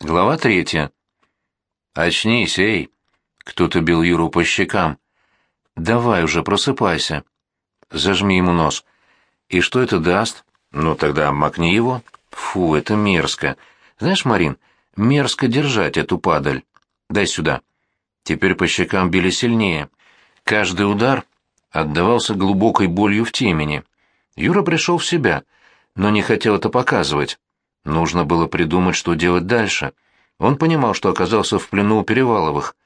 Глава третья. «Очнись, эй!» Кто-то бил Юру по щекам. «Давай уже, просыпайся». Зажми ему нос. «И что это даст?» «Ну, тогда макни его». «Фу, это мерзко. Знаешь, Марин, мерзко держать эту падаль. Дай сюда». Теперь по щекам били сильнее. Каждый удар отдавался глубокой болью в темени. Юра пришел в себя, но не хотел это показывать. Нужно было придумать, что делать дальше. Он понимал, что оказался в плену у Переваловых.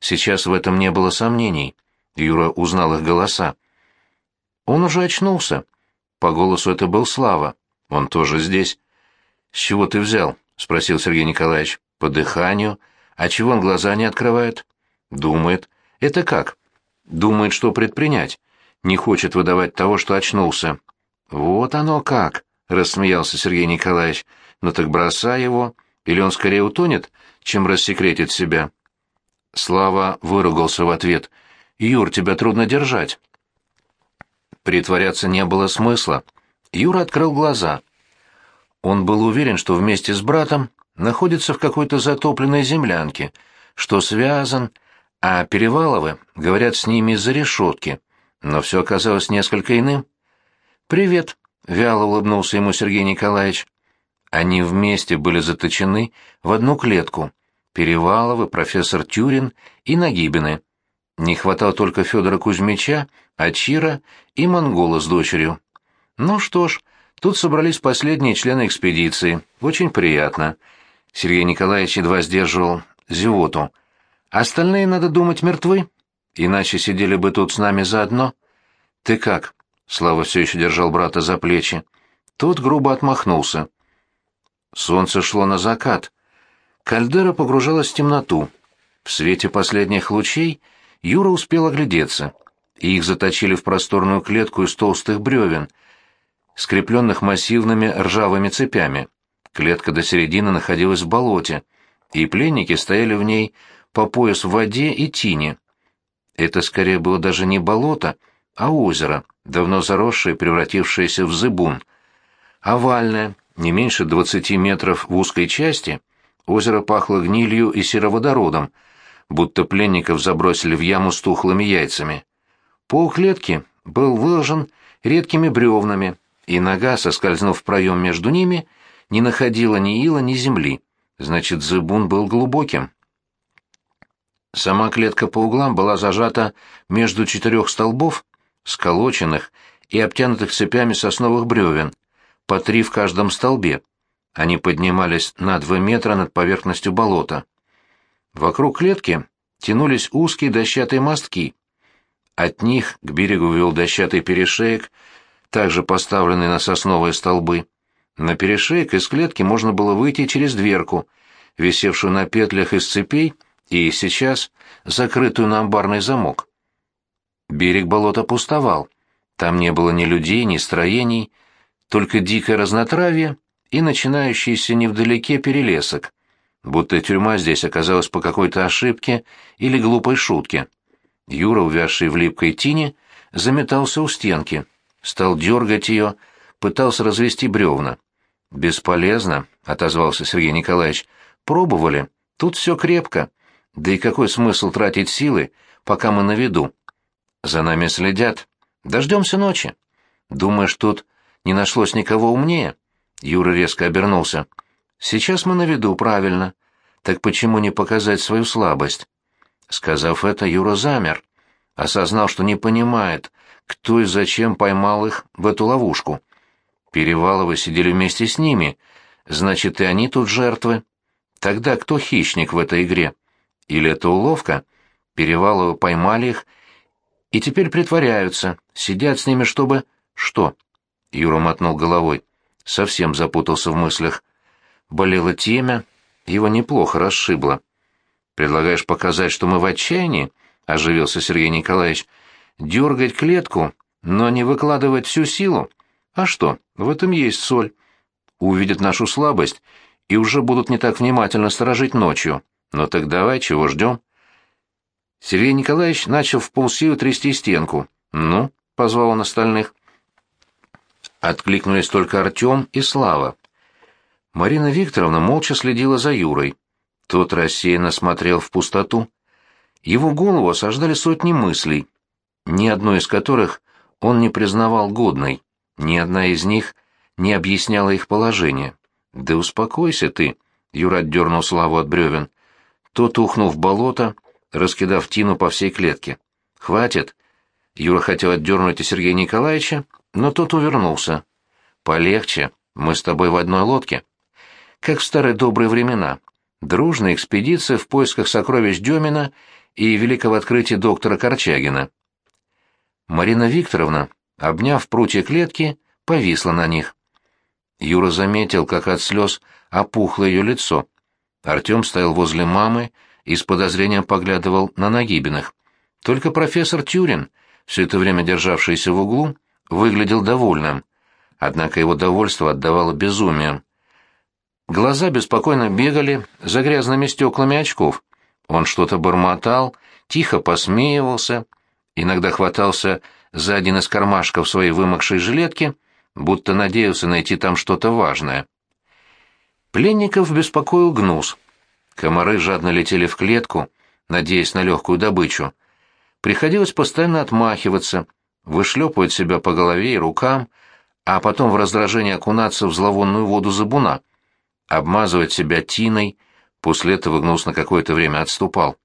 Сейчас в этом не было сомнений. Юра узнал их голоса. Он уже очнулся. По голосу это был Слава. Он тоже здесь. «С чего ты взял?» — спросил Сергей Николаевич. «По дыханию. А чего он глаза не открывает?» «Думает. Это как?» «Думает, что предпринять. Не хочет выдавать того, что очнулся». «Вот оно как!» — рассмеялся Сергей Николаевич. «Ну так бросай его, или он скорее утонет, чем рассекретит себя». Слава выругался в ответ. «Юр, тебя трудно держать». Притворяться не было смысла. Юра открыл глаза. Он был уверен, что вместе с братом находится в какой-то затопленной землянке, что связан, а Переваловы говорят с ними из-за решетки. Но все оказалось несколько иным. «Привет», — вяло улыбнулся ему Сергей Николаевич. Они вместе были заточены в одну клетку. Переваловы, профессор Тюрин и Нагибины. Не хватало только Федора Кузьмича, Ачира и Монгола с дочерью. Ну что ж, тут собрались последние члены экспедиции. Очень приятно. Сергей Николаевич едва сдерживал зевоту. Остальные, надо думать, мертвы. Иначе сидели бы тут с нами заодно. Ты как? Слава все еще держал брата за плечи. Тот грубо отмахнулся. Солнце шло на закат. Кальдера погружалась в темноту. В свете последних лучей Юра успел оглядеться. Их заточили в просторную клетку из толстых бревен, скрепленных массивными ржавыми цепями. Клетка до середины находилась в болоте, и пленники стояли в ней по пояс в воде и тине. Это скорее было даже не болото, а озеро, давно заросшее и превратившееся в зыбун. Овальное, не меньше двадцати метров в узкой части, озеро пахло гнилью и сероводородом, будто пленников забросили в яму с тухлыми яйцами. Пол клетки был выложен редкими бревнами, и нога, соскользнув в проем между ними, не находила ни ила, ни земли. Значит, зыбун был глубоким. Сама клетка по углам была зажата между четырех столбов, сколоченных и обтянутых цепями сосновых бревен, по три в каждом столбе. Они поднимались на два метра над поверхностью болота. Вокруг клетки тянулись узкие дощатые мостки. От них к берегу вел дощатый перешеек, также поставленный на сосновые столбы. На перешеек из клетки можно было выйти через дверку, висевшую на петлях из цепей и сейчас закрытую на амбарный замок. Берег болота пустовал. Там не было ни людей, ни строений, только дикое разнотравье и начинающийся невдалеке перелесок, будто тюрьма здесь оказалась по какой-то ошибке или глупой шутке. Юра, увязший в липкой тине, заметался у стенки, стал дергать ее, пытался развести бревна. «Бесполезно», — отозвался Сергей Николаевич. «Пробовали. Тут все крепко. Да и какой смысл тратить силы, пока мы на виду? За нами следят. Дождемся ночи. Думаешь, тут не нашлось никого умнее?» Юра резко обернулся. «Сейчас мы на виду, правильно. Так почему не показать свою слабость?» Сказав это, Юра замер. Осознал, что не понимает, кто и зачем поймал их в эту ловушку. Переваловы сидели вместе с ними. Значит, и они тут жертвы. Тогда кто хищник в этой игре? Или это уловка? Переваловы поймали их и теперь притворяются, сидят с ними, чтобы... Что? Юра мотнул головой. Совсем запутался в мыслях. Болело темя, его неплохо расшибло. «Предлагаешь показать, что мы в отчаянии?» — оживился Сергей Николаевич. «Дергать клетку, но не выкладывать всю силу? А что, в этом есть соль. Увидят нашу слабость и уже будут не так внимательно сторожить ночью. Но так давай, чего ждем?» Сергей Николаевич начал в полсилы трясти стенку. «Ну?» — позвал он остальных. Откликнулись только Артем и Слава. Марина Викторовна молча следила за Юрой. Тот рассеянно смотрел в пустоту. Его голову осаждали сотни мыслей, ни одной из которых он не признавал годной, ни одна из них не объясняла их положение. «Да успокойся ты», — Юра отдернул Славу от бревен. Тот ухнул в болото, раскидав тину по всей клетке. «Хватит!» Юра хотел отдернуть и Сергея Николаевича, но тот увернулся. «Полегче, мы с тобой в одной лодке». Как в старые добрые времена. Дружная экспедиция в поисках сокровищ Демина и великого открытия доктора Корчагина. Марина Викторовна, обняв прутья клетки, повисла на них. Юра заметил, как от слез опухло ее лицо. Артем стоял возле мамы и с подозрением поглядывал на Нагибиных. Только профессор Тюрин, все это время державшийся в углу, выглядел довольным. Однако его довольство отдавало безумием. Глаза беспокойно бегали за грязными стеклами очков. Он что-то бормотал, тихо посмеивался, иногда хватался за один из кармашков своей вымокшей жилетки, будто надеялся найти там что-то важное. Пленников беспокоил гнус. Комары жадно летели в клетку, надеясь на легкую добычу. Приходилось постоянно отмахиваться, вышлепывать себя по голове и рукам, а потом в раздражении окунаться в зловонную воду забуна, обмазывать себя тиной, после этого гнус на какое-то время отступал.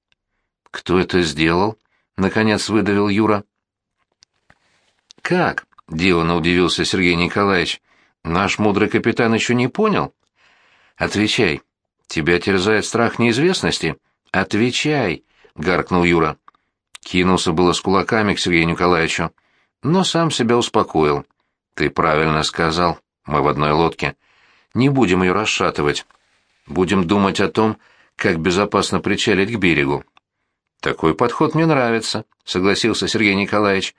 «Кто это сделал?» — наконец выдавил Юра. «Как?» — деланно удивился Сергей Николаевич. «Наш мудрый капитан еще не понял?» «Отвечай. Тебя терзает страх неизвестности?» «Отвечай!» — гаркнул Юра. Кинулся было с кулаками к Сергею Николаевичу, но сам себя успокоил. «Ты правильно сказал. Мы в одной лодке. Не будем ее расшатывать. Будем думать о том, как безопасно причалить к берегу». «Такой подход мне нравится», — согласился Сергей Николаевич.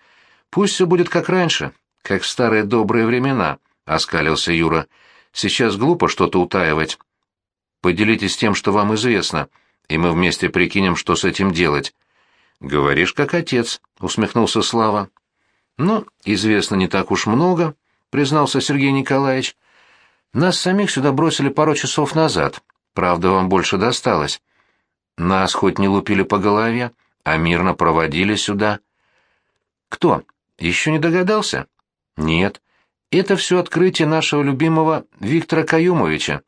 «Пусть все будет как раньше, как в старые добрые времена», — оскалился Юра. «Сейчас глупо что-то утаивать. Поделитесь тем, что вам известно, и мы вместе прикинем, что с этим делать». «Говоришь, как отец», — усмехнулся Слава. «Ну, известно не так уж много», — признался Сергей Николаевич. «Нас самих сюда бросили пару часов назад. Правда, вам больше досталось. Нас хоть не лупили по голове, а мирно проводили сюда». «Кто? Еще не догадался?» «Нет. Это все открытие нашего любимого Виктора Каюмовича,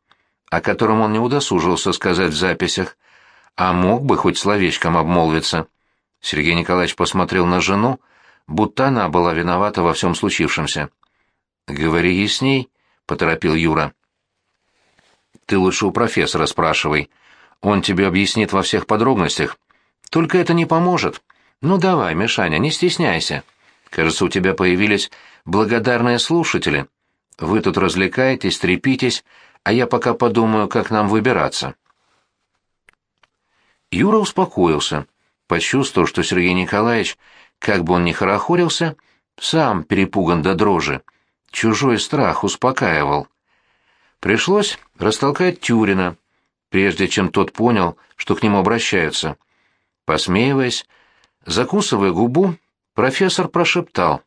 о котором он не удосужился сказать в записях, а мог бы хоть словечком обмолвиться». Сергей Николаевич посмотрел на жену, будто она была виновата во всем случившемся. «Говори ясней», — поторопил Юра. «Ты лучше у профессора спрашивай. Он тебе объяснит во всех подробностях. Только это не поможет. Ну давай, Мишаня, не стесняйся». Кажется, у тебя появились благодарные слушатели. Вы тут развлекаетесь, трепитесь, а я пока подумаю, как нам выбираться. Юра успокоился, почувствовал, что Сергей Николаевич, как бы он ни хорохорился, сам перепуган до дрожи. Чужой страх успокаивал. Пришлось растолкать Тюрина, прежде чем тот понял, что к нему обращаются. Посмеиваясь, закусывая губу, Профессор прошептал.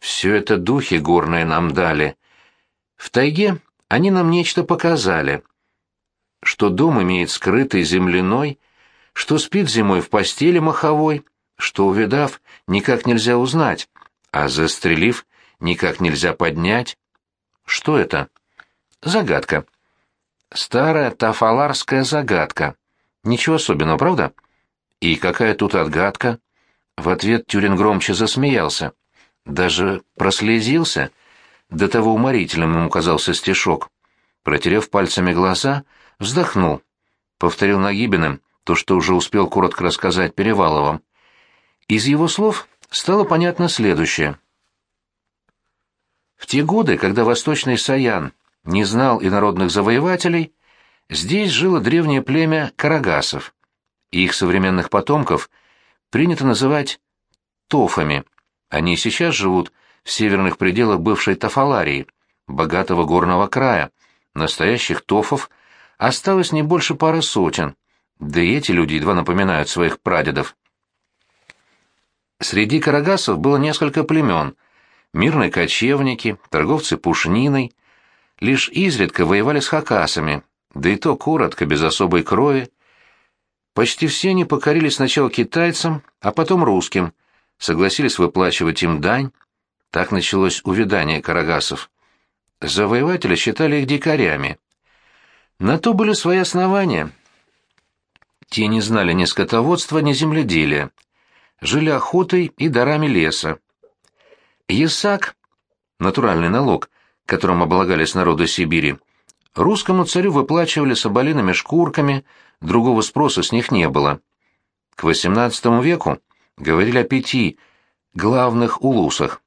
«Все это духи горные нам дали. В тайге они нам нечто показали. Что дом имеет скрытый земляной, что спит зимой в постели маховой, что, увидав, никак нельзя узнать, а застрелив, никак нельзя поднять. Что это? Загадка. Старая тафаларская загадка. Ничего особенного, правда? И какая тут отгадка? В ответ Тюрин громче засмеялся. Даже прослезился. До того уморительным ему казался стишок. Протерев пальцами глаза, вздохнул. Повторил Нагибиным то, что уже успел коротко рассказать Переваловым. Из его слов стало понятно следующее. В те годы, когда Восточный Саян не знал инородных завоевателей, здесь жило древнее племя карагасов. Их современных потомков принято называть тофами. Они сейчас живут в северных пределах бывшей Тафаларии, богатого горного края. Настоящих тофов осталось не больше пары сотен, да и эти люди едва напоминают своих прадедов. Среди карагасов было несколько племен, мирные кочевники, торговцы пушниной. лишь изредка воевали с хакасами, да и то коротко, без особой крови. Почти все они покорились сначала китайцам, а потом русским, согласились выплачивать им дань. Так началось увядание карагасов. Завоеватели считали их дикарями. На то были свои основания. Те не знали ни скотоводства, ни земледелия. Жили охотой и дарами леса. Ясак, натуральный налог, которым облагались народы Сибири, русскому царю выплачивали соболиными шкурками, другого спроса с них не было. К XVIII веку говорили о пяти главных улусах.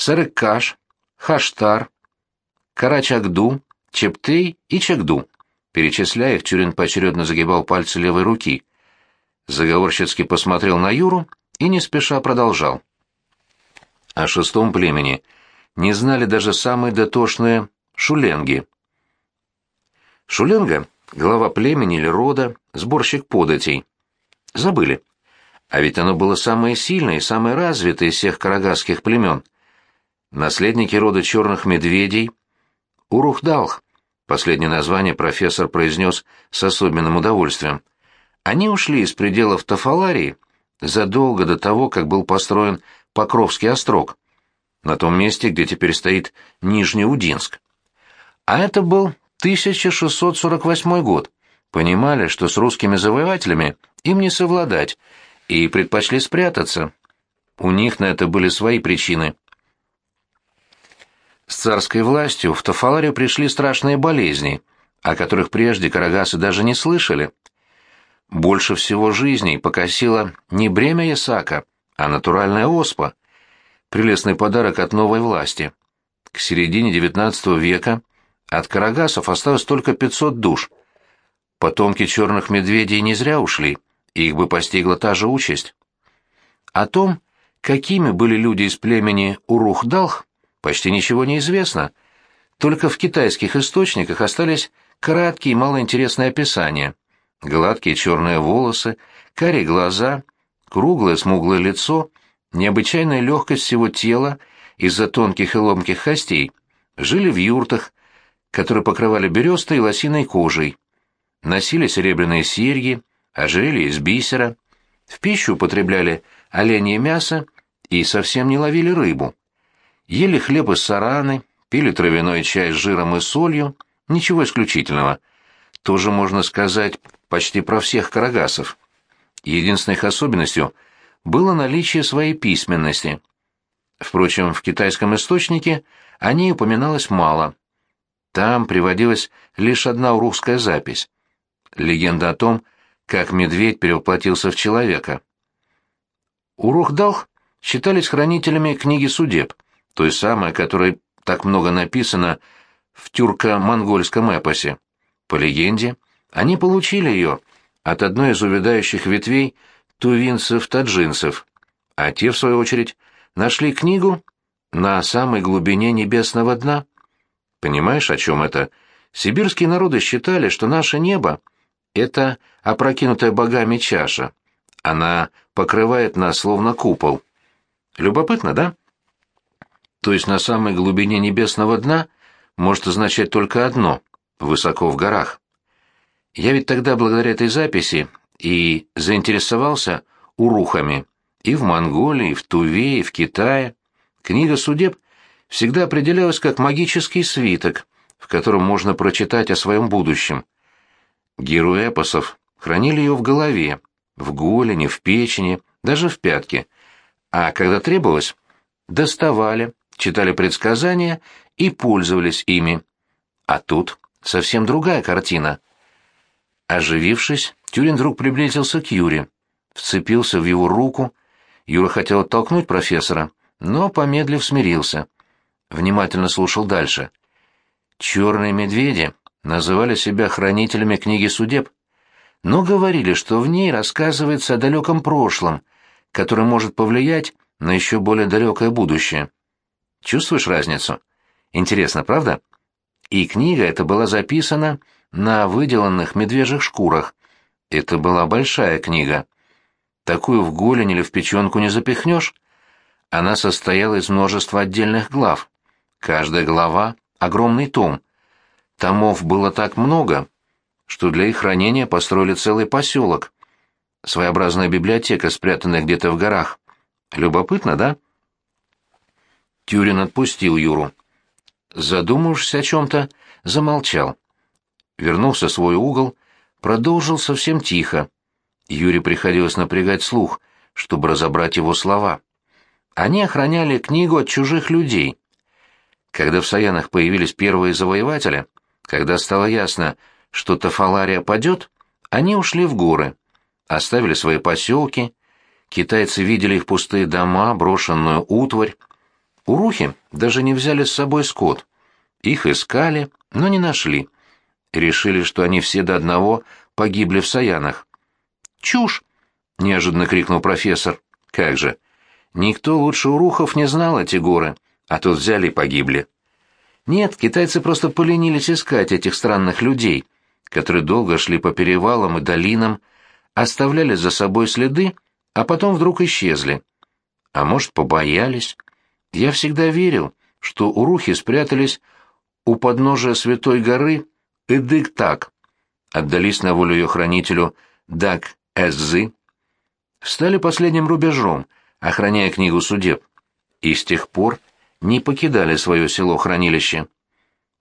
Сарыкаш, Хаштар, Карачагду, Чептей и Чагду. Перечисляя их, Тюрин поочередно загибал пальцы левой руки. Заговорщицки посмотрел на Юру и не спеша продолжал. О шестом племени не знали даже самые дотошные шуленги. Шуленга — глава племени или рода, сборщик податей. Забыли. А ведь оно было самое сильное и самое развитое из всех карагасских племен. Наследники рода черных медведей — Урухдалх, последнее название профессор произнес с особенным удовольствием. Они ушли из пределов Тафаларии задолго до того, как был построен Покровский острог, на том месте, где теперь стоит Нижний Удинск. А это был 1648 год. Понимали, что с русскими завоевателями им не совладать, и предпочли спрятаться. У них на это были свои причины. С царской властью в Тафаларию пришли страшные болезни, о которых прежде карагасы даже не слышали. Больше всего жизней покосило не бремя Ясака, а натуральная оспа. Прелестный подарок от новой власти. К середине XIX века от карагасов осталось только 500 душ. Потомки черных медведей не зря ушли, их бы постигла та же участь. О том, какими были люди из племени Урухдалх, почти ничего не известно. Только в китайских источниках остались краткие и малоинтересные описания. Гладкие черные волосы, карие глаза, круглое смуглое лицо, необычайная легкость всего тела из-за тонких и ломких костей. Жили в юртах, которые покрывали берестой и лосиной кожей. Носили серебряные серьги, ожерелья из бисера. В пищу употребляли оленье мясо и совсем не ловили рыбу. Ели хлеб из сараны, пили травяной чай с жиром и солью, ничего исключительного. Тоже можно сказать почти про всех карагасов. Единственной их особенностью было наличие своей письменности. Впрочем, в китайском источнике о ней упоминалось мало. Там приводилась лишь одна урухская запись. Легенда о том, как медведь перевоплотился в человека. Урухдалх считались хранителями книги судеб — той самой, которой так много написано в тюрко-монгольском эпосе. По легенде, они получили ее от одной из увядающих ветвей тувинцев-таджинцев, а те, в свою очередь, нашли книгу на самой глубине небесного дна. Понимаешь, о чем это? Сибирские народы считали, что наше небо — это опрокинутая богами чаша. Она покрывает нас словно купол. Любопытно, да? То есть на самой глубине небесного дна, может означать только одно — высоко в горах. Я ведь тогда благодаря этой записи и заинтересовался урухами и в Монголии, и в Туве, и в Китае. Книга судеб всегда определялась как магический свиток, в котором можно прочитать о своем будущем. Герои эпосов хранили ее в голове, в голени, в печени, даже в пятке, а когда требовалось, доставали, читали предсказания и пользовались ими. А тут совсем другая картина. Оживившись, Тюрин вдруг приблизился к Юре, вцепился в его руку. Юра хотел оттолкнуть профессора, но, помедлив, смирился. Внимательно слушал дальше. Черные медведи называли себя хранителями книги судеб, но говорили, что в ней рассказывается о далеком прошлом, которое может повлиять на еще более далекое будущее. Чувствуешь разницу? Интересно, правда? И книга эта была записана на выделанных медвежьих шкурах. Это была большая книга. Такую в голень или в печенку не запихнешь. Она состояла из множества отдельных глав. Каждая глава огромный том. Томов было так много, что для их хранения построили целый поселок. Своеобразная библиотека, спрятанная где-то в горах. Любопытно, да? Тюрин отпустил Юру. Задумавшись о чем-то, замолчал. Вернулся в свой угол, продолжил совсем тихо. Юре приходилось напрягать слух, чтобы разобрать его слова. Они охраняли книгу от чужих людей. Когда в Саянах появились первые завоеватели, когда стало ясно, что Тафалария падет, они ушли в горы, оставили свои поселки, китайцы видели их пустые дома, брошенную утварь. Урухи даже не взяли с собой скот. Их искали, но не нашли. Решили, что они все до одного погибли в Саянах. «Чушь!» — неожиданно крикнул профессор. «Как же! Никто лучше урухов не знал эти горы, а тут взяли и погибли». Нет, китайцы просто поленились искать этих странных людей, которые долго шли по перевалам и долинам, оставляли за собой следы, а потом вдруг исчезли. А может, побоялись? Я всегда верил, что урухи спрятались у подножия Святой горы Эдык-Так, отдались на волю ее хранителю Дак-Эззы, стали последним рубежом, охраняя книгу судеб, и с тех пор не покидали свое село-хранилище.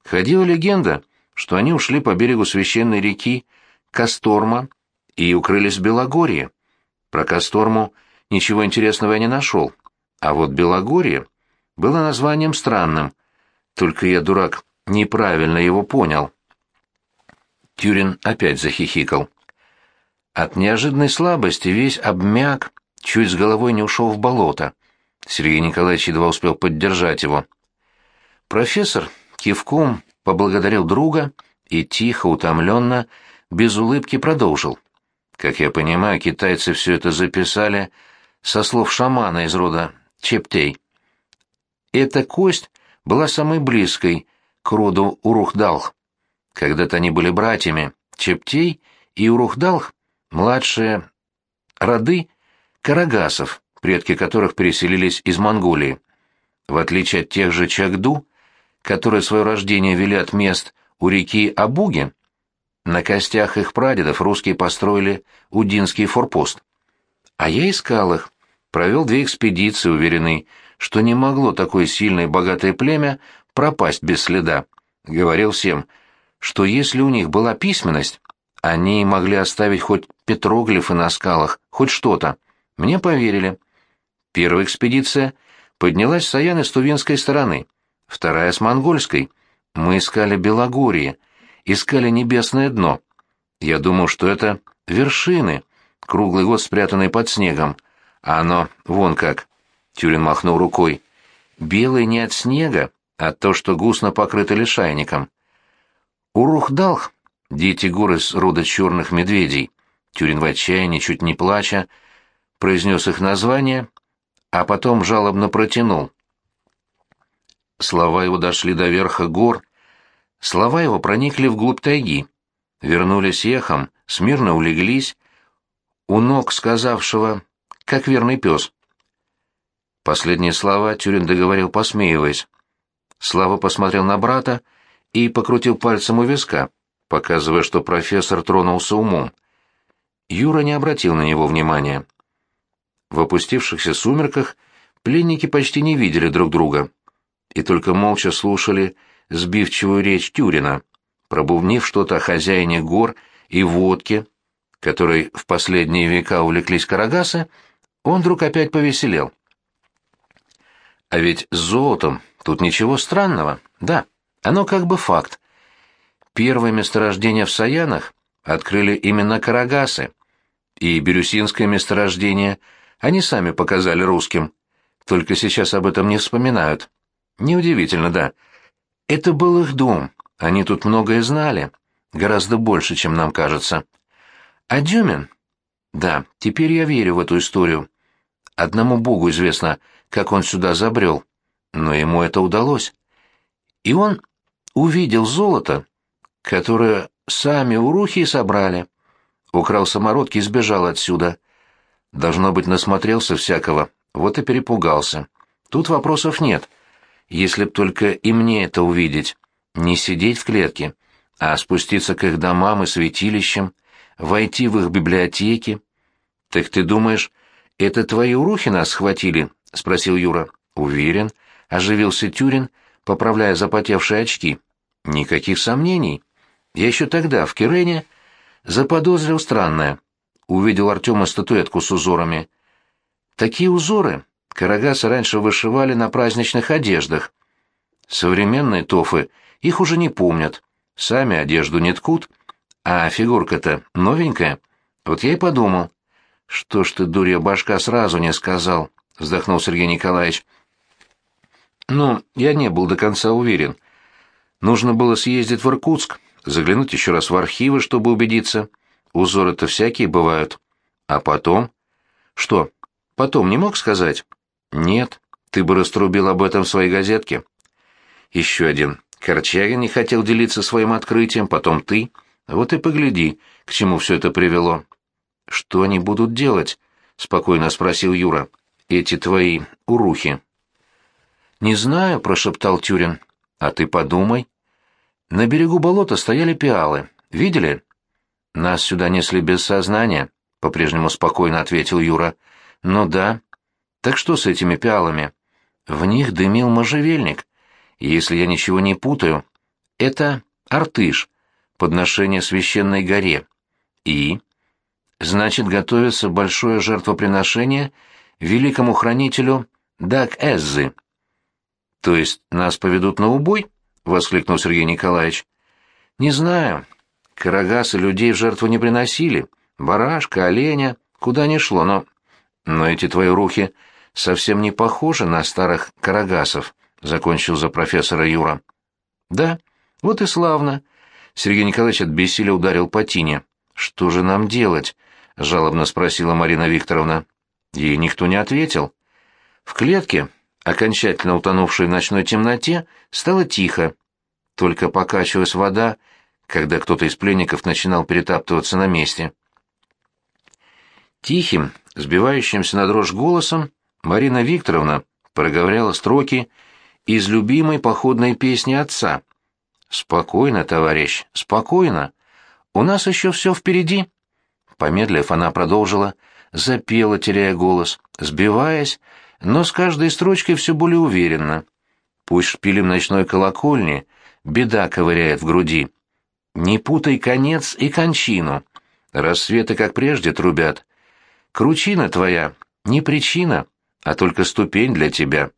Ходила легенда, что они ушли по берегу священной реки Касторма и укрылись в Белогорье. Про Касторму ничего интересного я не нашел, а вот Белогорье было названием странным, только я, дурак, неправильно его понял. Тюрин опять захихикал. От неожиданной слабости весь обмяк, чуть с головой не ушел в болото. Сергей Николаевич едва успел поддержать его. Профессор кивком поблагодарил друга и тихо, утомленно, без улыбки продолжил. Как я понимаю, китайцы все это записали со слов шамана из рода Чептей. Эта кость была самой близкой к роду Урухдалх. Когда-то они были братьями, Чептей и Урухдалх, младшие роды карагасов, предки которых переселились из Монголии. В отличие от тех же Чагду, которые свое рождение вели от мест у реки Абуги, на костях их прадедов русские построили Удинский форпост. А я искал их, провел две экспедиции, уверенный, что не могло такое сильное и богатое племя пропасть без следа. Говорил всем – что если у них была письменность, они могли оставить хоть петроглифы на скалах, хоть что-то. Мне поверили. Первая экспедиция поднялась с Саяны с Тувинской стороны, вторая с Монгольской. Мы искали Белогорье, искали небесное дно. Я думал, что это вершины, круглый год спрятанные под снегом. А оно вон как. Тюрин махнул рукой. Белый не от снега, а то, что густо покрыто лишайником. Урухдалх, дети горы с рода черных медведей, Тюрин в отчаянии, чуть не плача, произнес их название, а потом жалобно протянул. Слова его дошли до верха гор, слова его проникли вглубь тайги, вернулись эхом, смирно улеглись, у ног сказавшего, как верный пес. Последние слова Тюрин договорил, посмеиваясь. Слава посмотрел на брата, и покрутил пальцем у виска, показывая, что профессор тронулся умом. Юра не обратил на него внимания. В опустившихся сумерках пленники почти не видели друг друга и только молча слушали сбивчивую речь Тюрина, пробувнив что-то о хозяине гор и водке, которой в последние века увлеклись карагасы, он вдруг опять повеселел. А ведь с золотом тут ничего странного, да. Оно как бы факт. Первое месторождение в Саянах открыли именно карагасы, и бирюсинское месторождение они сами показали русским. Только сейчас об этом не вспоминают. Неудивительно, да. Это был их дом, они тут многое знали, гораздо больше, чем нам кажется. А Дюмин? Да, теперь я верю в эту историю. Одному Богу известно, как он сюда забрел, но ему это удалось. И он увидел золото, которое сами урухи собрали. Украл самородки и сбежал отсюда. Должно быть, насмотрелся всякого, вот и перепугался. Тут вопросов нет. Если б только и мне это увидеть. Не сидеть в клетке, а спуститься к их домам и святилищам, войти в их библиотеки. Так ты думаешь, это твои урухи нас схватили? Спросил Юра. Уверен, оживился Тюрин, поправляя запотевшие очки. Никаких сомнений. Я еще тогда в Кирене заподозрил странное. Увидел Артема статуэтку с узорами. Такие узоры карагасы раньше вышивали на праздничных одеждах. Современные тофы их уже не помнят, сами одежду не ткут, а фигурка-то новенькая. Вот я и подумал. Что ж ты, дурья башка, сразу не сказал, вздохнул Сергей Николаевич. Ну, я не был до конца уверен. Нужно было съездить в Иркутск, заглянуть еще раз в архивы, чтобы убедиться. Узоры-то всякие бывают. А потом? Что, потом не мог сказать? Нет, ты бы раструбил об этом в своей газетке. Еще один. Корчагин не хотел делиться своим открытием, потом ты. Вот и погляди, к чему все это привело. Что они будут делать? Спокойно спросил Юра. Эти твои урухи. Не знаю, прошептал Тюрин. А ты подумай. На берегу болота стояли пиалы. Видели? Нас сюда несли без сознания, по-прежнему спокойно ответил Юра. Ну да. Так что с этими пиалами? В них дымил можжевельник. Если я ничего не путаю, это Артыш, подношение священной горе. И? Значит, готовится большое жертвоприношение великому хранителю Дак-Эззы. То есть нас поведут на убой? воскликнул Сергей Николаевич. Не знаю. Карагасы людей в жертву не приносили. Барашка, оленя, куда ни шло, но... Но эти твои рухи совсем не похожи на старых карагасов. — закончил за профессора Юра. «Да, вот и славно». Сергей Николаевич от бессилия ударил по тине. «Что же нам делать?» — жалобно спросила Марина Викторовна. Ей никто не ответил. В клетке, окончательно утонувшей в ночной темноте, стало тихо. Только покачивалась вода, когда кто-то из пленников начинал перетаптываться на месте. Тихим, сбивающимся на дрожь голосом, Марина Викторовна проговоряла строки из любимой походной песни отца. «Спокойно, товарищ, спокойно. У нас еще все впереди». Помедлив, она продолжила, запела, теряя голос, сбиваясь, но с каждой строчкой все более уверенно. «Пусть шпилем ночной колокольни, беда ковыряет в груди. Не путай конец и кончину. Рассветы, как прежде, трубят. Кручина твоя не причина, а только ступень для тебя».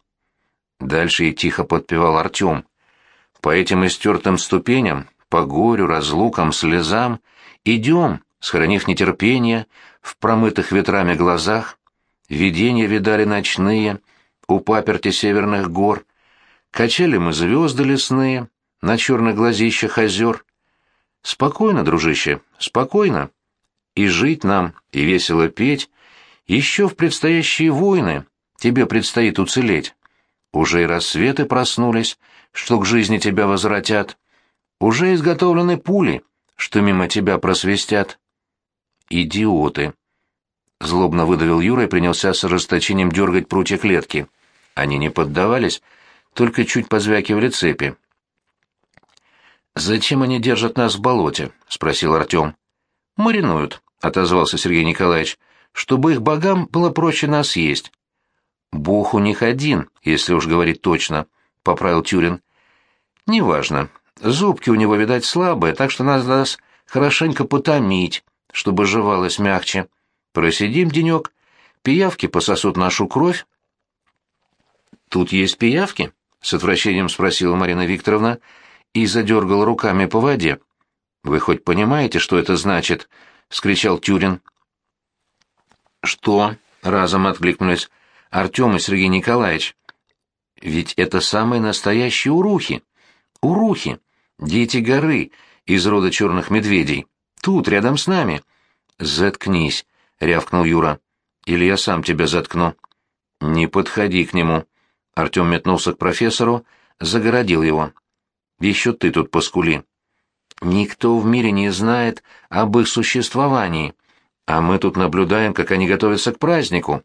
Дальше и тихо подпевал Артем. По этим истертым ступеням, по горю, разлукам, слезам, идем, сохранив нетерпение, в промытых ветрами глазах. Видения видали ночные, у паперти северных гор. Качали мы звезды лесные на черных глазищах озер. Спокойно, дружище, спокойно. И жить нам, и весело петь. Еще в предстоящие войны тебе предстоит уцелеть. Уже и рассветы проснулись, что к жизни тебя возвратят. Уже изготовлены пули, что мимо тебя просвистят. Идиоты! Злобно выдавил Юра и принялся с ожесточением дергать прутья клетки. Они не поддавались, только чуть позвякивали цепи. «Зачем они держат нас в болоте?» — спросил Артем. «Маринуют», — отозвался Сергей Николаевич, — «чтобы их богам было проще нас есть. Бог у них один, если уж говорить точно, — поправил Тюрин. Неважно. Зубки у него, видать, слабые, так что надо нас хорошенько потомить, чтобы жевалось мягче. Просидим денек, пиявки пососут нашу кровь. Тут есть пиявки? — с отвращением спросила Марина Викторовна и задергала руками по воде. «Вы хоть понимаете, что это значит?» — скричал Тюрин. «Что?» — разом откликнулись Артем и Сергей Николаевич. Ведь это самые настоящие урухи. Урухи, дети горы из рода черных медведей. Тут, рядом с нами. Заткнись, рявкнул Юра. Или я сам тебя заткну. Не подходи к нему. Артем метнулся к профессору, загородил его. Еще ты тут поскули. Никто в мире не знает об их существовании, а мы тут наблюдаем, как они готовятся к празднику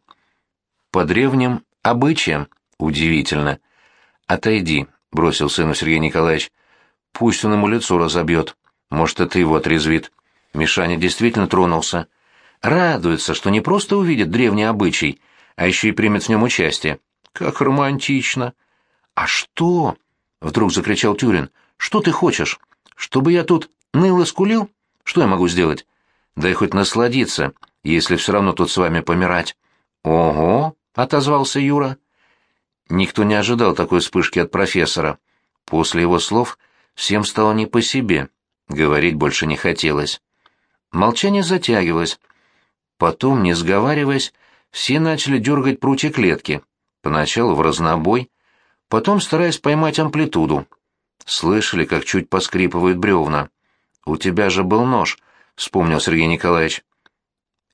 по древним обычаям. Удивительно. Отойди, бросил сыну Сергей Николаевич. Пусть он ему лицо разобьет. Может, это его отрезвит. Мишаня действительно тронулся. Радуется, что не просто увидит древний обычай, а еще и примет в нем участие. Как романтично. «А что?» — вдруг закричал Тюрин. «Что ты хочешь? Чтобы я тут ныл и скулил? Что я могу сделать? Дай хоть насладиться, если все равно тут с вами помирать». «Ого!» — отозвался Юра. Никто не ожидал такой вспышки от профессора. После его слов всем стало не по себе. Говорить больше не хотелось. Молчание затягивалось. Потом, не сговариваясь, все начали дергать прутья клетки. Поначалу в разнобой, потом стараясь поймать амплитуду. Слышали, как чуть поскрипывают бревна. «У тебя же был нож», — вспомнил Сергей Николаевич.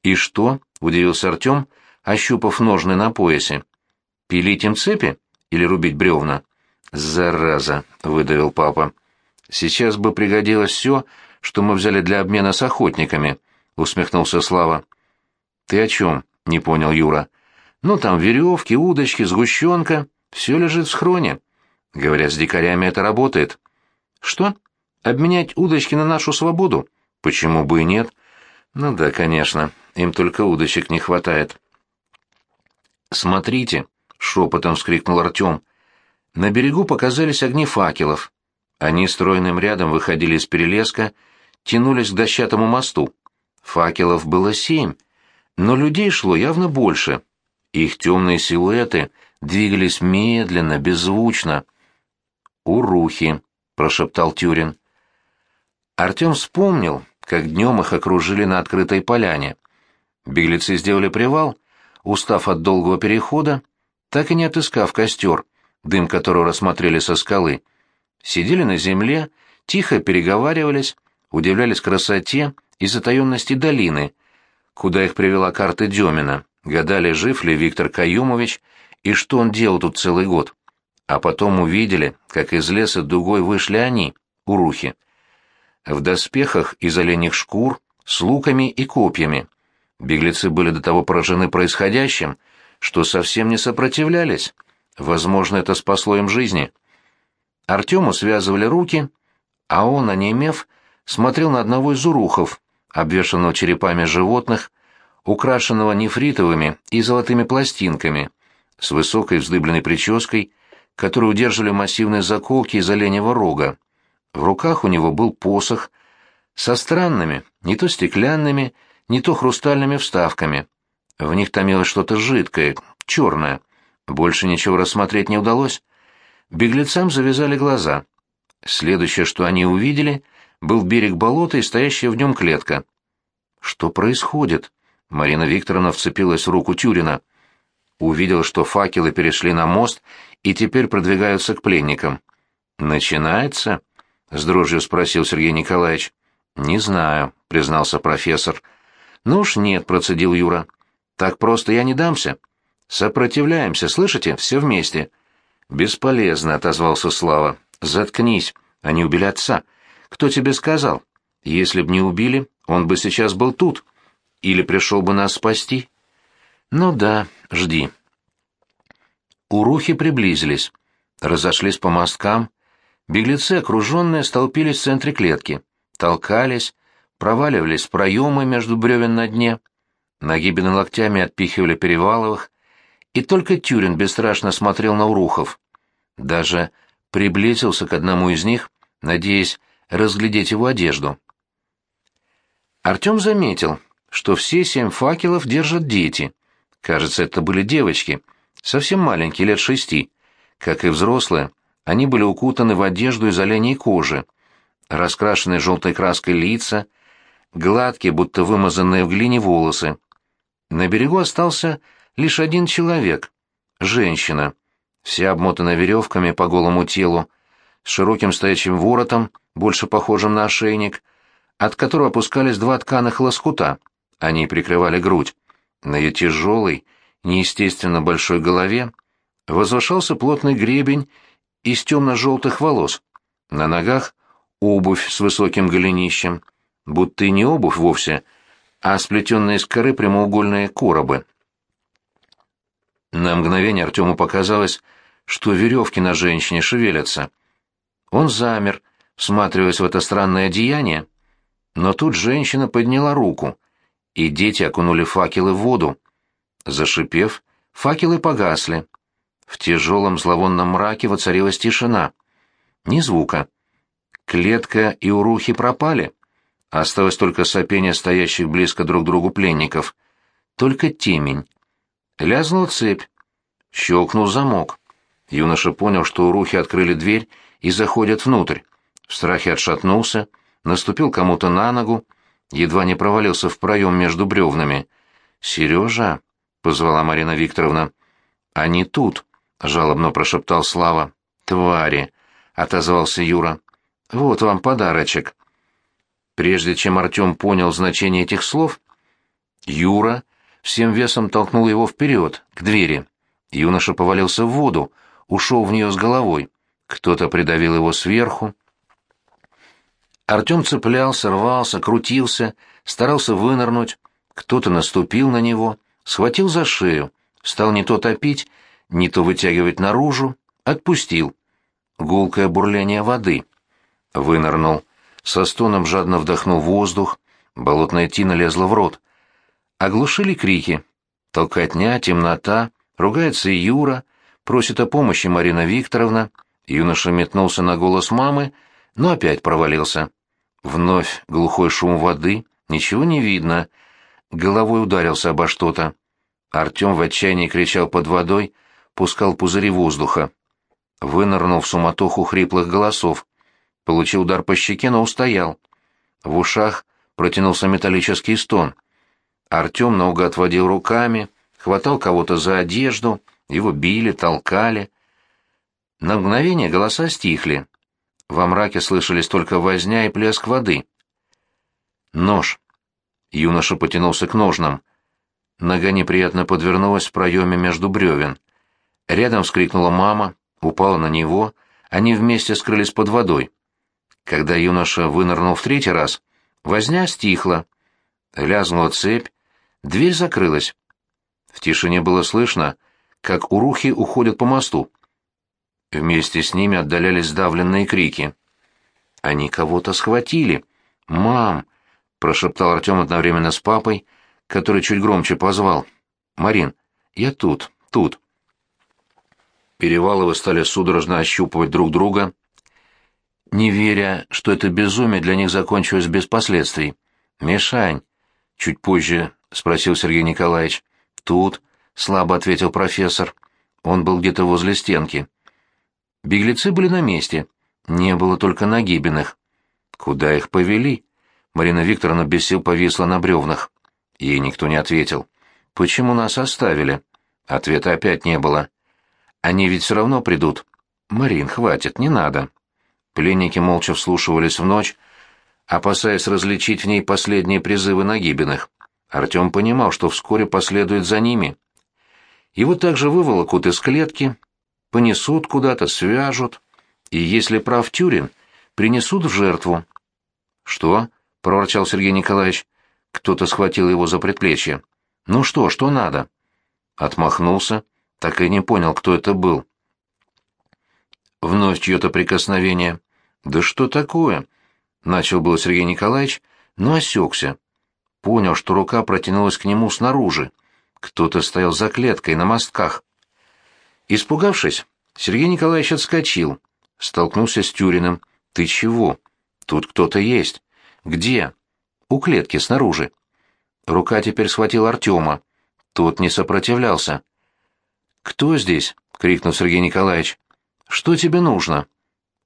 «И что?» — удивился Артем, ощупав ножны на поясе. «Пилить им цепи или рубить бревна?» «Зараза!» — выдавил папа. «Сейчас бы пригодилось все, что мы взяли для обмена с охотниками», — усмехнулся Слава. «Ты о чем?» — не понял Юра. «Ну, там веревки, удочки, сгущенка. Все лежит в схроне. Говорят, с дикарями это работает». «Что? Обменять удочки на нашу свободу? Почему бы и нет?» «Ну да, конечно. Им только удочек не хватает». «Смотрите!» — шепотом вскрикнул Артем. На берегу показались огни факелов. Они стройным рядом выходили из перелеска, тянулись к дощатому мосту. Факелов было семь, но людей шло явно больше. Их темные силуэты двигались медленно, беззвучно. «Урухи», — прошептал Тюрин. Артем вспомнил, как днем их окружили на открытой поляне. Беглецы сделали привал, устав от долгого перехода, так и не отыскав костер, дым которого рассмотрели со скалы. Сидели на земле, тихо переговаривались, удивлялись красоте и затаенности долины, куда их привела карта Демина, гадали, жив ли Виктор Каюмович и что он делал тут целый год. А потом увидели, как из леса дугой вышли они, урухи. В доспехах из оленьих шкур, с луками и копьями. Беглецы были до того поражены происходящим, что совсем не сопротивлялись. Возможно, это спасло им жизни. Артему связывали руки, а он, онемев, смотрел на одного из урухов, обвешанного черепами животных, украшенного нефритовыми и золотыми пластинками, с высокой вздыбленной прической, которую удерживали массивные заколки из оленевого рога. В руках у него был посох со странными, не то стеклянными, не то хрустальными вставками. В них томилось что-то жидкое, черное. Больше ничего рассмотреть не удалось. Беглецам завязали глаза. Следующее, что они увидели, был берег болота и стоящая в нем клетка. «Что происходит?» Марина Викторовна вцепилась в руку Тюрина. Увидела, что факелы перешли на мост и теперь продвигаются к пленникам. «Начинается?» — с дрожью спросил Сергей Николаевич. «Не знаю», — признался профессор. «Ну уж нет», — процедил Юра. «Так просто я не дамся. Сопротивляемся, слышите? Все вместе». «Бесполезно», — отозвался Слава. «Заткнись. Они убили отца. Кто тебе сказал? Если б не убили, он бы сейчас был тут. Или пришел бы нас спасти?» «Ну да, жди». Урухи приблизились. Разошлись по мосткам. Беглецы, окруженные, столпились в центре клетки. Толкались, проваливались в проемы между бревен на дне. Нагибины локтями отпихивали Переваловых, и только Тюрин бесстрашно смотрел на Урухов. Даже приблизился к одному из них, надеясь разглядеть его одежду. Артем заметил, что все семь факелов держат дети. Кажется, это были девочки, совсем маленькие, лет шести. Как и взрослые, они были укутаны в одежду из оленей кожи, раскрашенные желтой краской лица, гладкие, будто вымазанные в глине волосы. На берегу остался лишь один человек — женщина, вся обмотанная веревками по голому телу, с широким стоячим воротом, больше похожим на ошейник, от которого опускались два тканых лоскута, они прикрывали грудь. На ее тяжелой, неестественно большой голове возвышался плотный гребень из темно-желтых волос. На ногах обувь с высоким голенищем, будто и не обувь вовсе, а сплетенные из коры прямоугольные коробы. На мгновение Артему показалось, что веревки на женщине шевелятся. Он замер, всматриваясь в это странное деяние. Но тут женщина подняла руку, и дети окунули факелы в воду. Зашипев, факелы погасли. В тяжелом зловонном мраке воцарилась тишина. Ни звука. Клетка и урухи пропали. Осталось только сопение стоящих близко друг к другу пленников. Только темень. Лязнула цепь. Щелкнул замок. Юноша понял, что урухи открыли дверь и заходят внутрь. В страхе отшатнулся, наступил кому-то на ногу, едва не провалился в проем между бревнами. «Сережа?» — позвала Марина Викторовна. «Они тут», — жалобно прошептал Слава. «Твари!» — отозвался Юра. «Вот вам подарочек». Прежде чем Артем понял значение этих слов, Юра всем весом толкнул его вперед, к двери. Юноша повалился в воду, ушел в нее с головой. Кто-то придавил его сверху. Артем цеплялся, рвался, крутился, старался вынырнуть. Кто-то наступил на него, схватил за шею, стал не то топить, не то вытягивать наружу, отпустил. Гулкое бурление воды. Вынырнул. Со стоном жадно вдохнул воздух, болотная тина лезла в рот. Оглушили крики. Толкотня, темнота, ругается и Юра, просит о помощи Марина Викторовна. Юноша метнулся на голос мамы, но опять провалился. Вновь глухой шум воды, ничего не видно. Головой ударился обо что-то. Артем в отчаянии кричал под водой, пускал пузыри воздуха. Вынырнул в суматоху хриплых голосов. Получил удар по щеке, но устоял. В ушах протянулся металлический стон. Артем наугад водил руками, хватал кого-то за одежду, его били, толкали. На мгновение голоса стихли. Во мраке слышались только возня и плеск воды. Нож. Юноша потянулся к ножнам. Нога неприятно подвернулась в проеме между бревен. Рядом вскрикнула мама, упала на него, они вместе скрылись под водой. Когда юноша вынырнул в третий раз, возня стихла. Лязнула цепь, дверь закрылась. В тишине было слышно, как урухи уходят по мосту. Вместе с ними отдалялись сдавленные крики. «Они кого-то схватили! Мам!» — прошептал Артем одновременно с папой, который чуть громче позвал. «Марин, я тут, тут». Переваловы стали судорожно ощупывать друг друга, не веря, что это безумие для них закончилось без последствий. «Мишань», — чуть позже спросил Сергей Николаевич. «Тут», — слабо ответил профессор. Он был где-то возле стенки. Беглецы были на месте. Не было только Нагибиных. Куда их повели? Марина Викторовна без сил повисла на бревнах. Ей никто не ответил. «Почему нас оставили?» Ответа опять не было. «Они ведь все равно придут». «Марин, хватит, не надо». Пленники молча вслушивались в ночь, опасаясь различить в ней последние призывы Нагибиных. Артем понимал, что вскоре последует за ними. Его также выволокут из клетки, понесут куда-то, свяжут, и, если прав Тюрин, принесут в жертву. «Что?» — проворчал Сергей Николаевич. Кто-то схватил его за предплечье. «Ну что, что надо?» Отмахнулся, так и не понял, кто это был. Вновь чье-то прикосновение. «Да что такое?» — начал был Сергей Николаевич, но осекся. Понял, что рука протянулась к нему снаружи. Кто-то стоял за клеткой на мостках. Испугавшись, Сергей Николаевич отскочил. Столкнулся с Тюриным. «Ты чего? Тут кто-то есть». «Где?» «У клетки, снаружи». Рука теперь схватила Артема. Тот не сопротивлялся. «Кто здесь?» — крикнул Сергей Николаевич. Что тебе нужно?»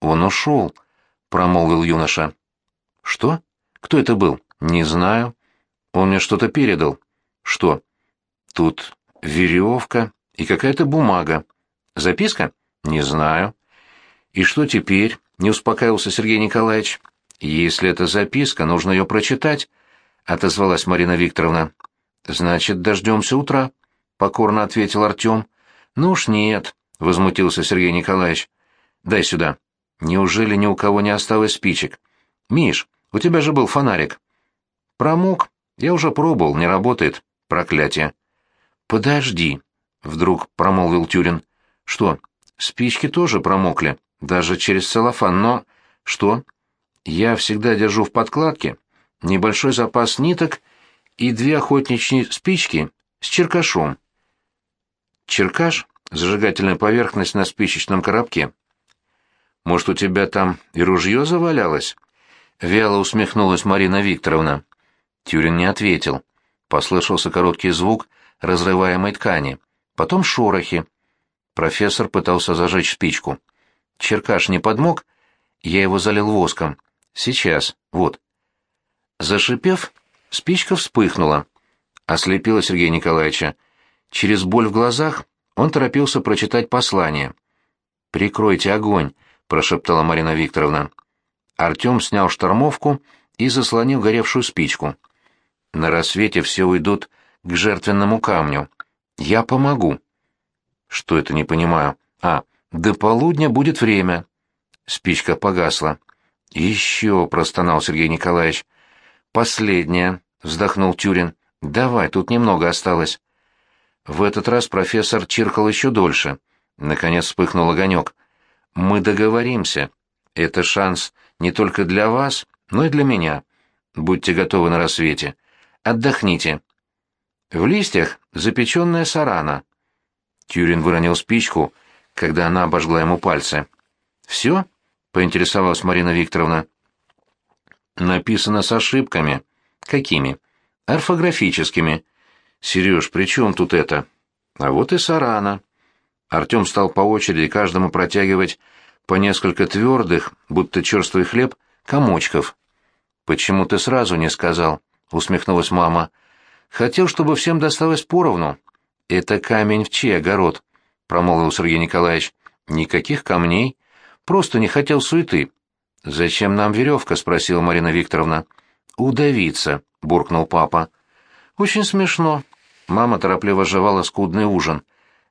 «Он ушел», — промолвил юноша. «Что? Кто это был?» «Не знаю. Он мне что-то передал». «Что?» «Тут веревка и какая-то бумага. Записка?» «Не знаю». «И что теперь?» — не успокаивался Сергей Николаевич. «Если это записка, нужно ее прочитать», — отозвалась Марина Викторовна. «Значит, дождемся утра», — покорно ответил Артем. «Ну уж нет», — возмутился Сергей Николаевич. «Дай сюда. Неужели ни у кого не осталось спичек? Миш, у тебя же был фонарик». «Промок. Я уже пробовал, не работает. Проклятие». «Подожди», — вдруг промолвил Тюрин. «Что, спички тоже промокли? Даже через целлофан, но...» «Что? Я всегда держу в подкладке небольшой запас ниток и две охотничьи спички с черкашом. Черкаш — зажигательная поверхность на спичечном коробке. Может, у тебя там и ружье завалялось? Вяло усмехнулась Марина Викторовна. Тюрин не ответил. Послышался короткий звук разрываемой ткани. Потом шорохи. Профессор пытался зажечь спичку. Черкаш не подмог, я его залил воском. Сейчас, вот. Зашипев, спичка вспыхнула. Ослепила Сергея Николаевича. Через боль в глазах он торопился прочитать послание. «Прикройте огонь», — прошептала Марина Викторовна. Артем снял штормовку и заслонил горевшую спичку. «На рассвете все уйдут к жертвенному камню. Я помогу». «Что это, не понимаю?» «А, до полудня будет время». Спичка погасла. «Еще», — простонал Сергей Николаевич. «Последняя», — вздохнул Тюрин. «Давай, тут немного осталось». В этот раз профессор чиркал еще дольше. Наконец вспыхнул огонек. «Мы договоримся. Это шанс не только для вас, но и для меня. Будьте готовы на рассвете. Отдохните». В листьях запеченная сарана. Тюрин выронил спичку, когда она обожгла ему пальцы. «Все?» — поинтересовалась Марина Викторовна. «Написано с ошибками». «Какими?» «Орфографическими». «Сереж, при чем тут это?» «А вот и сарана». Артем стал по очереди каждому протягивать по несколько твердых, будто черствый хлеб, комочков. «Почему ты сразу не сказал?» — усмехнулась мама. «Хотел, чтобы всем досталось поровну». «Это камень в чей огород?» — промолвил Сергей Николаевич. «Никаких камней. Просто не хотел суеты». «Зачем нам веревка?» — спросила Марина Викторовна. «Удавиться», — буркнул папа. «Очень смешно». Мама торопливо жевала скудный ужин.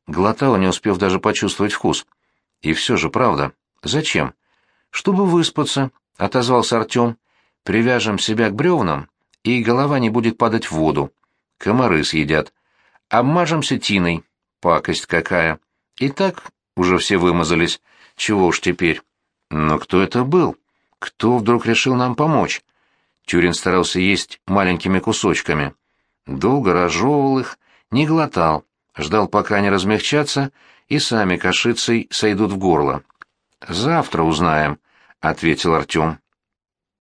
Глотала, не успев даже почувствовать вкус. «И все же, правда. Зачем?» «Чтобы выспаться», — отозвался Артем. «Привяжем себя к бревнам, и голова не будет падать в воду. Комары съедят. Обмажемся тиной. Пакость какая. И так уже все вымазались. Чего уж теперь. Но кто это был? Кто вдруг решил нам помочь?» Тюрин старался есть маленькими кусочками. Долго разжевывал их, не глотал, ждал, пока они размягчатся, и сами кашицей сойдут в горло. «Завтра узнаем», — ответил Артем.